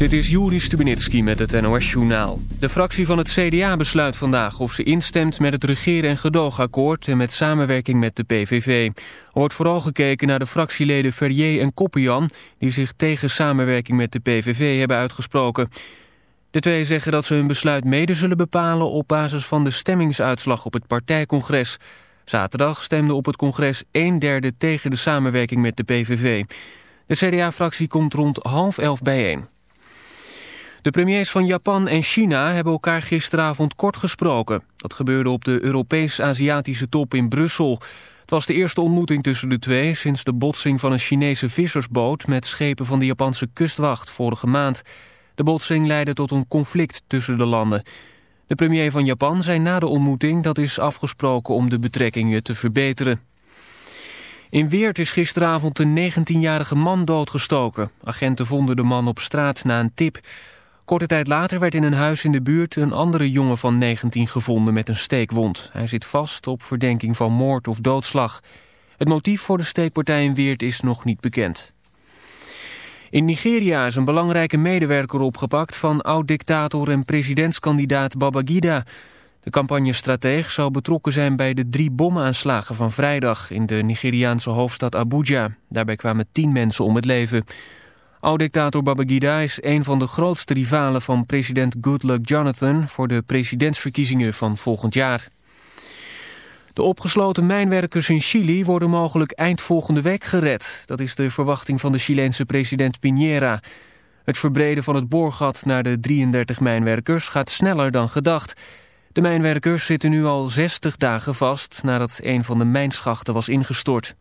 Dit is Juri Stubenitski met het NOS-journaal. De fractie van het CDA besluit vandaag of ze instemt met het regeren- en gedoogakkoord... en met samenwerking met de PVV. Er wordt vooral gekeken naar de fractieleden Verrier en Koppenjan... die zich tegen samenwerking met de PVV hebben uitgesproken. De twee zeggen dat ze hun besluit mede zullen bepalen... op basis van de stemmingsuitslag op het partijcongres. Zaterdag stemde op het congres een derde tegen de samenwerking met de PVV. De CDA-fractie komt rond half elf bijeen. De premiers van Japan en China hebben elkaar gisteravond kort gesproken. Dat gebeurde op de Europees-Aziatische top in Brussel. Het was de eerste ontmoeting tussen de twee sinds de botsing van een Chinese vissersboot met schepen van de Japanse kustwacht vorige maand. De botsing leidde tot een conflict tussen de landen. De premier van Japan zei na de ontmoeting dat is afgesproken om de betrekkingen te verbeteren. In Weert is gisteravond een 19-jarige man doodgestoken. Agenten vonden de man op straat na een tip. Korte tijd later werd in een huis in de buurt een andere jongen van 19 gevonden met een steekwond. Hij zit vast op verdenking van moord of doodslag. Het motief voor de steekpartij in Weert is nog niet bekend. In Nigeria is een belangrijke medewerker opgepakt van oud-dictator en presidentskandidaat Babangida. De campagnestrateeg zou betrokken zijn bij de drie bomaanslagen van vrijdag in de Nigeriaanse hoofdstad Abuja. Daarbij kwamen tien mensen om het leven. Oud-dictator Babangida is een van de grootste rivalen van president Goodluck Jonathan voor de presidentsverkiezingen van volgend jaar. De opgesloten mijnwerkers in Chili worden mogelijk eind volgende week gered. Dat is de verwachting van de Chileense president Piñera. Het verbreden van het boorgat naar de 33 mijnwerkers gaat sneller dan gedacht. De mijnwerkers zitten nu al 60 dagen vast nadat een van de mijnschachten was ingestort.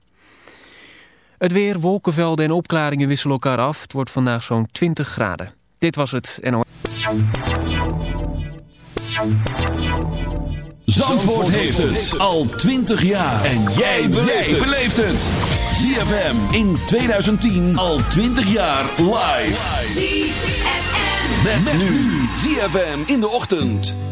Het weer, wolkenvelden en opklaringen wisselen elkaar af. Het wordt vandaag zo'n 20 graden. Dit was het NOS. Zandvoort heeft het al 20 jaar. En jij beleeft het. ZFM in 2010 al 20 jaar live. ZFM. Met, nu. ZFM in de ochtend.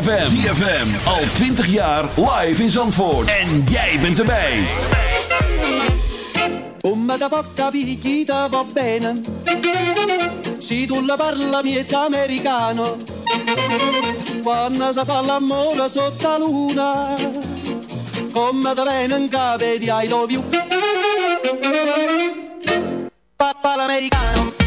ZFM. ZFM. Al 20 jaar live in Zandvoort. En jij bent erbij. Come da porta va bene. Si tu la parla miezza americano. Quando si fa l'amore sotto luna. Come da bene capo di I love you. Papa l'americano.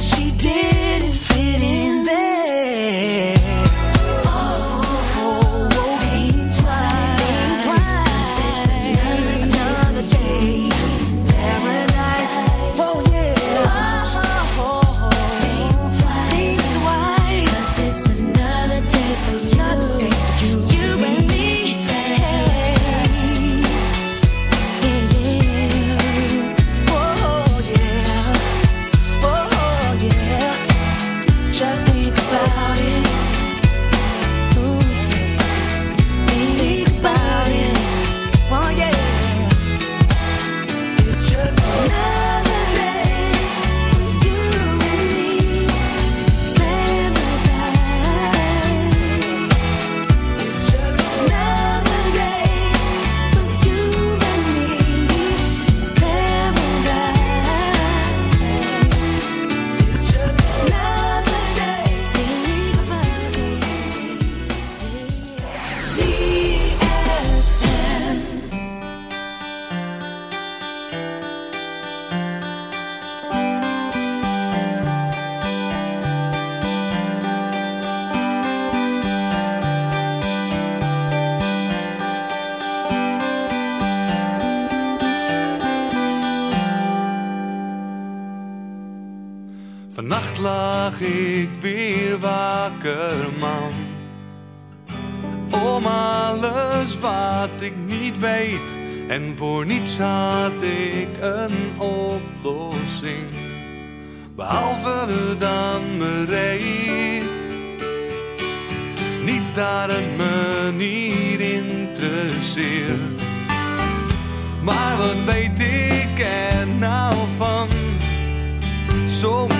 she didn't fit in. niet dat het me niet interesseert. Maar wat weet ik er nou van? Soms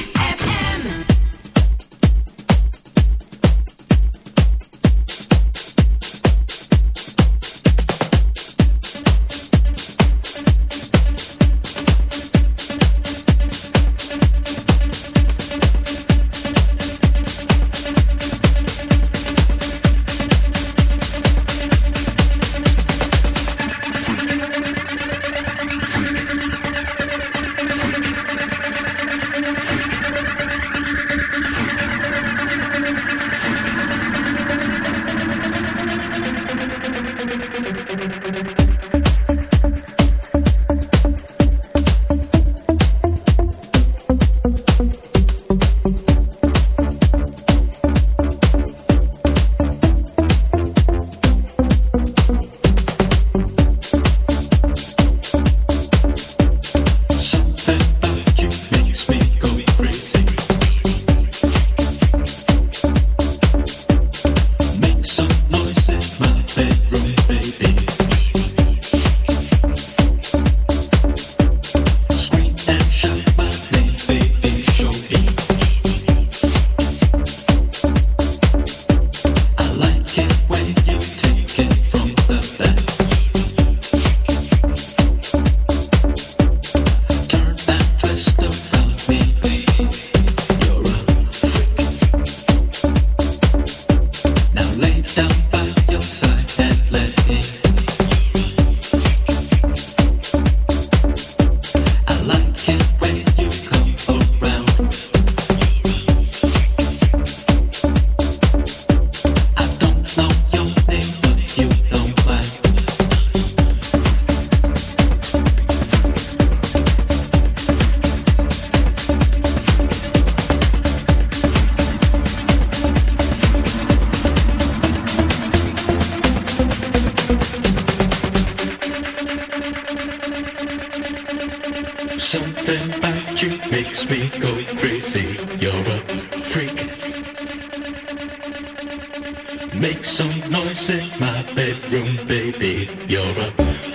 freak. Make some noise in my bedroom, baby. You're a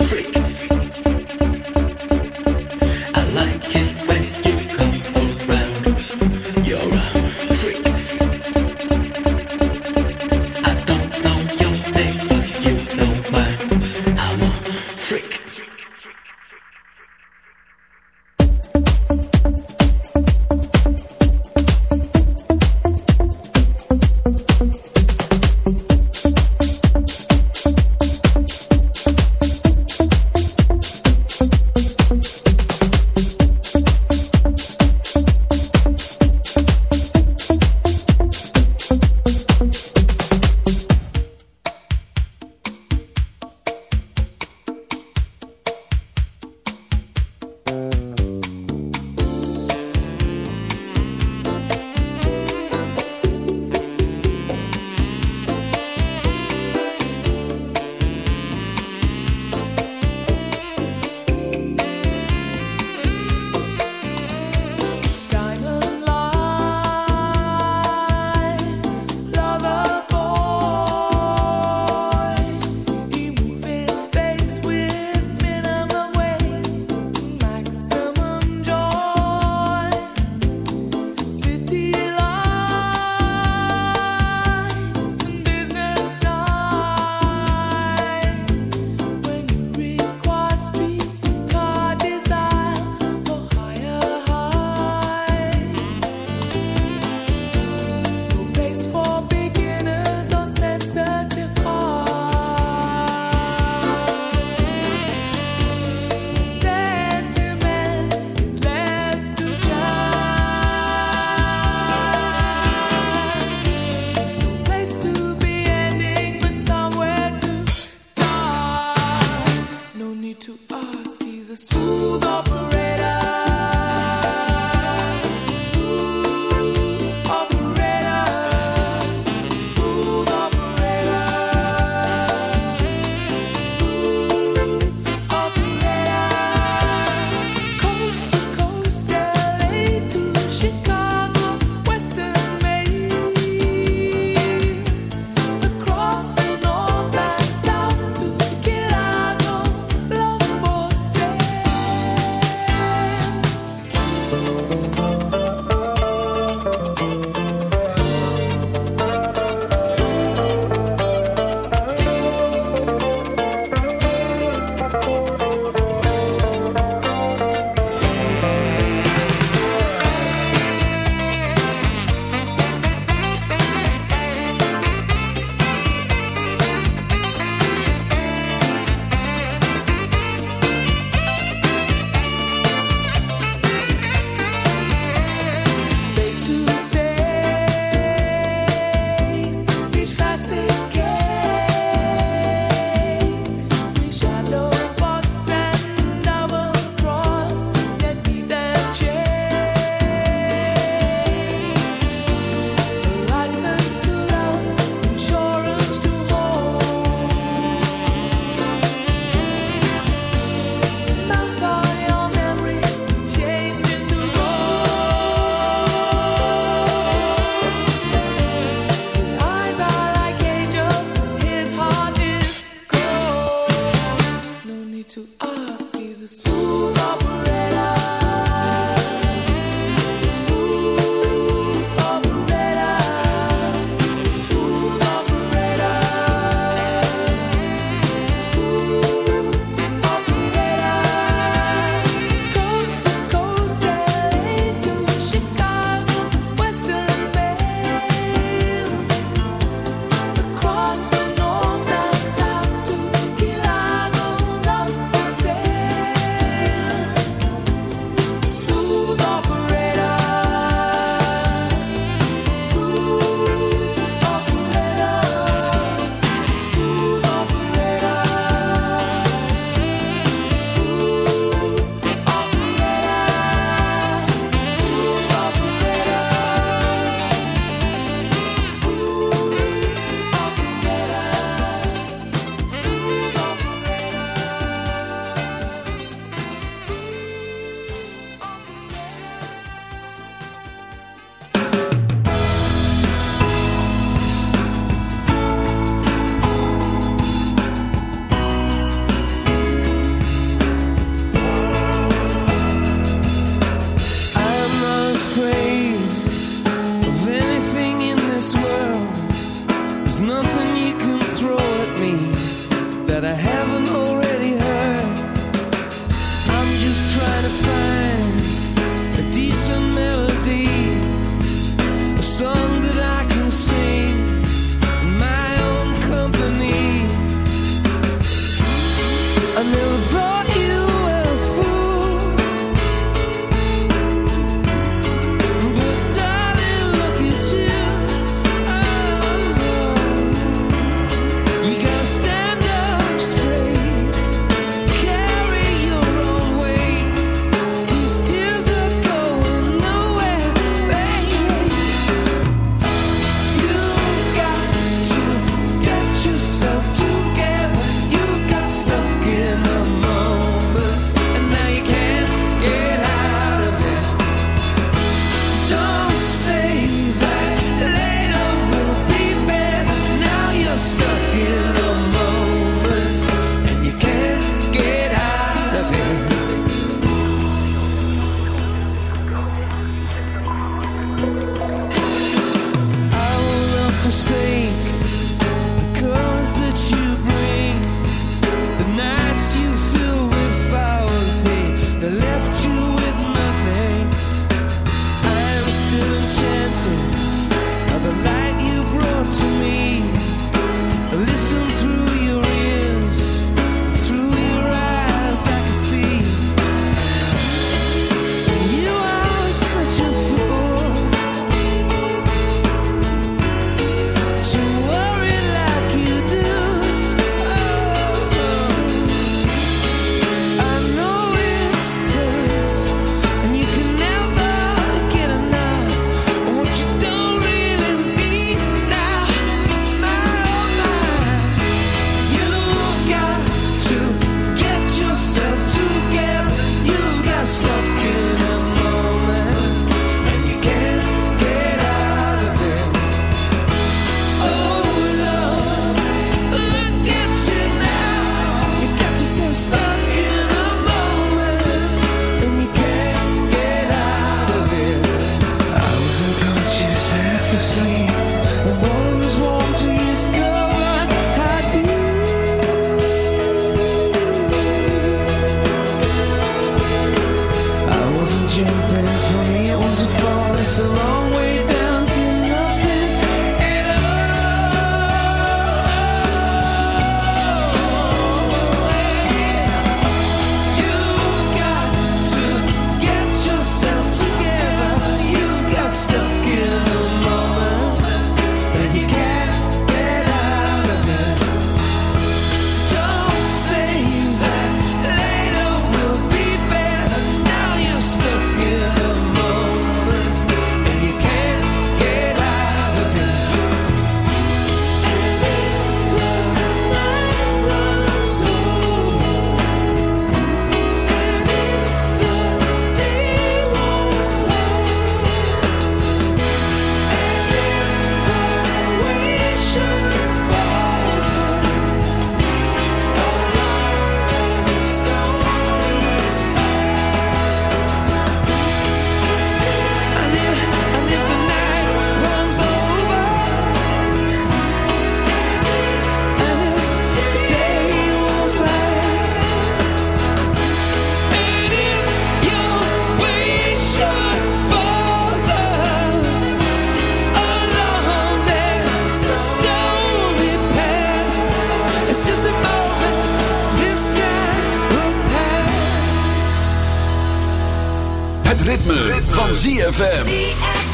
Het ritme, van ZFM.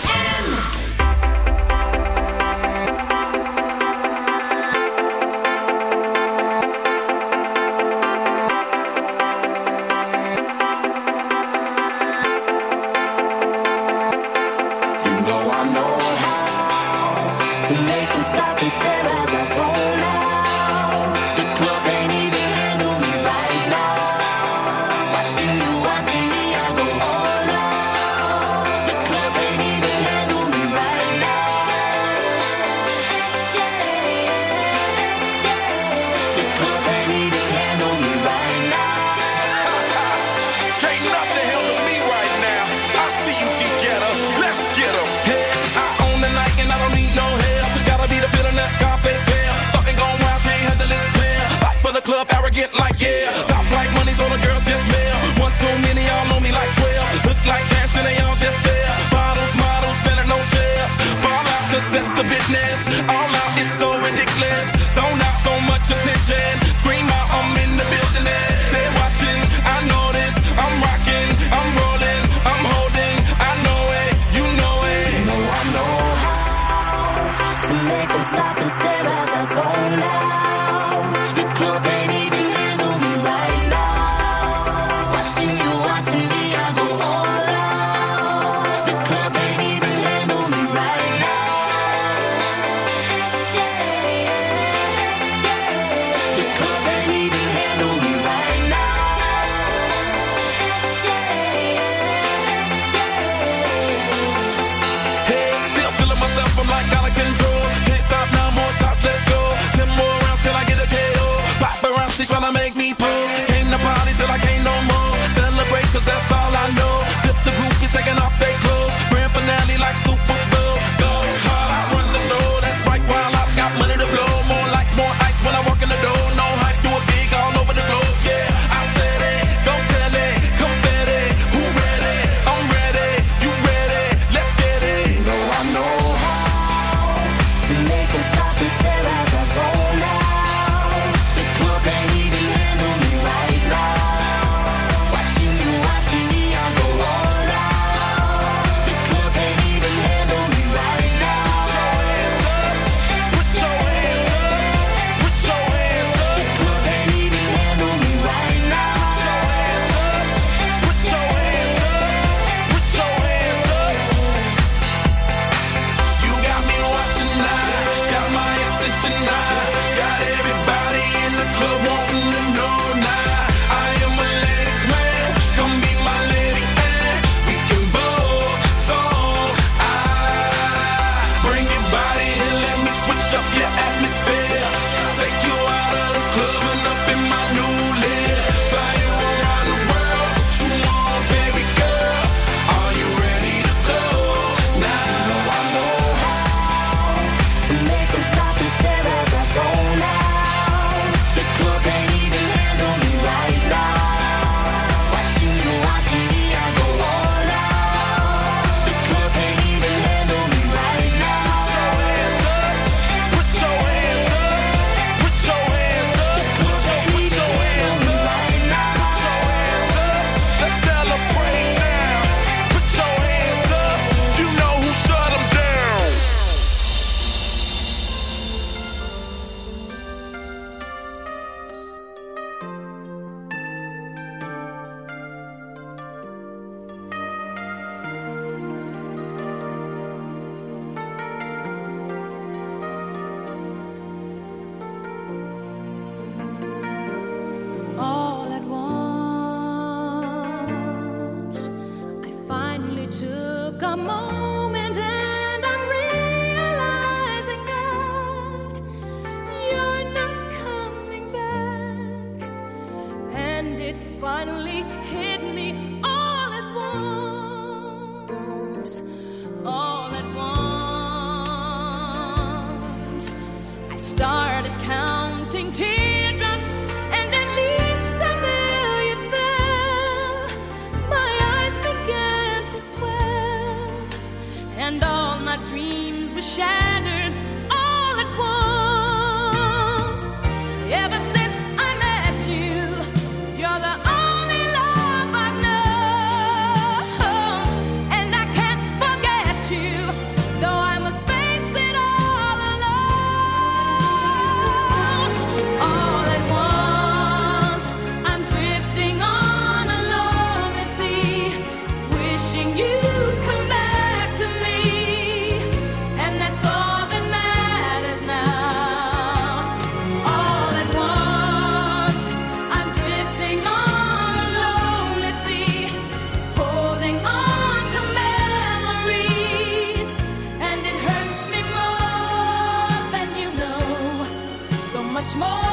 Make me pull. much more.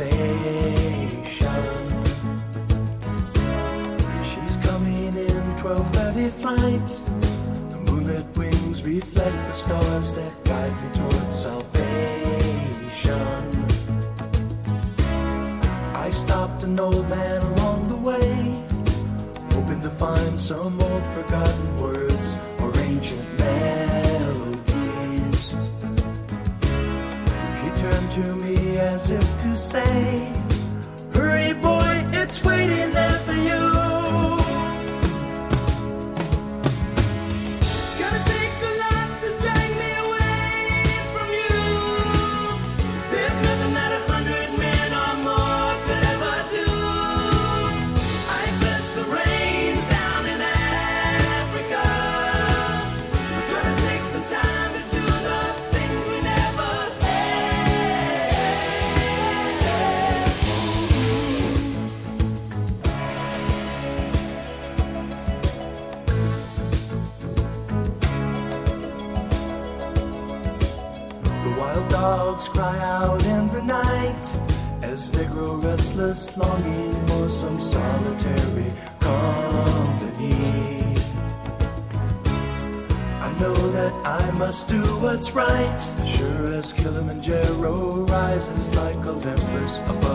say. just longing for some solitary company. I know that I must do what's right, sure as Kilimanjaro rises like Olympus above.